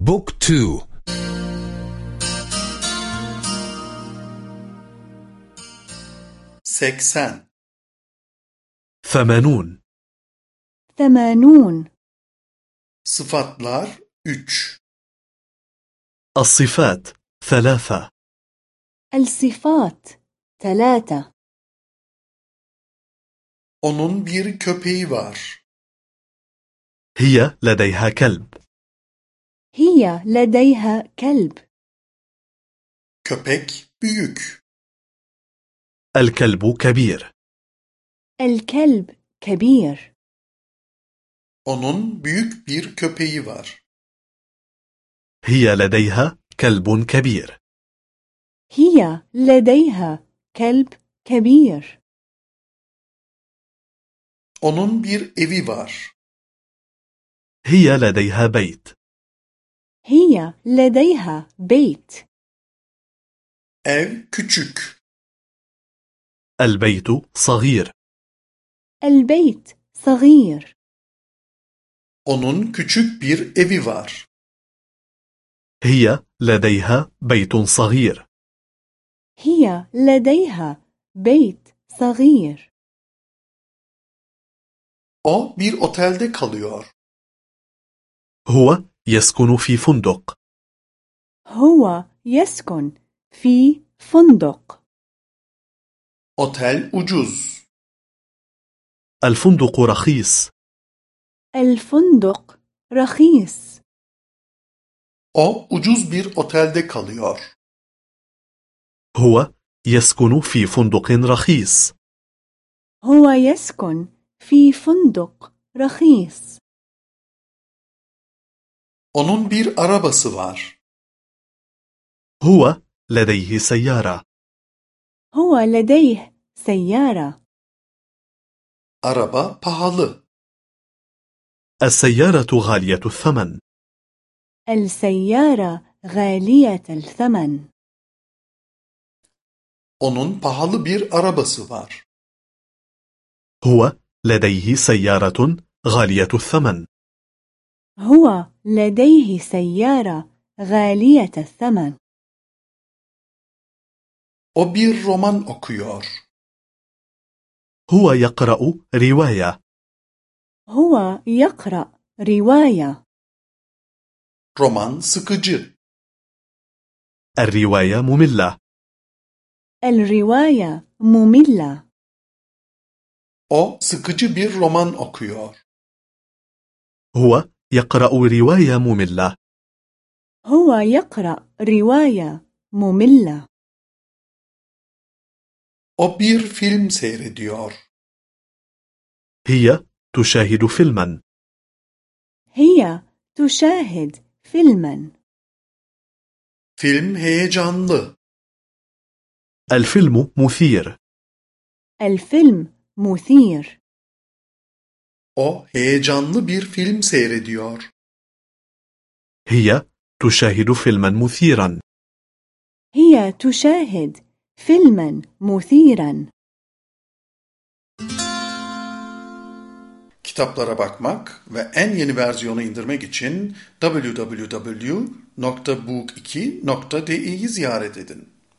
Book two. Seksen ثمانون. ثمانون. Sıfatlar 3 الصفات ثلاثة. الصفات ثلاثة. Onun bir köpeği var. هي لديها كلب. هي لديها كلب Köpek büyük. الكلب كبير الكلب كبير Onun büyük bir köpeği var. هي لديها كلب كبير هي لديها كلب كبير Onun bir evi var. هي لديها بيت هي لديها بيت Ev küçük. البيت صغير البيت صغير Onun küçük bir evi var. هي لديها بيت صغير هي لديها بيت صغير O bir otelde kalıyor. هو يسكن في فندق. هو يسكن في فندق. Otel ucuz. الفندق رخيص. الفندق رخيص. O ucuz bir otelde kalıyor. هو يسكن في فندق رخيص. هو يسكن في فندق رخيص. Onun bir arabası var. هو لديه سيارة هو لديه سيارة Araba pahalı. السيارة غالية الثمن السيارة غالية الثمن Onun pahalı bir arabası var. هو لديه سيارة غالية الثمن هو لديه سيارة غالية الثمن O bir roman okuyor. هو يقرأ رواية هو يقرأ رواية Roman sıkıcı. الرواية مملة الرواية مملة O sıkıcı bir roman okuyor. هو يقرأ رواية مملة. هو يقرأ رواية مملة. O bir film seyrediyor. هي تشاهد فيلما. هي تشاهد فيلما. Film heyecanlı. الفيلم مثير. الفيلم مثير. O heyecanlı bir film seyrediyor. هي تشاهد فيلما مثيرا هي تشاهد فيلما مثيرا Kitaplara bakmak ve en yeni versiyonu indirmek için www.book2.de'yi ziyaret edin.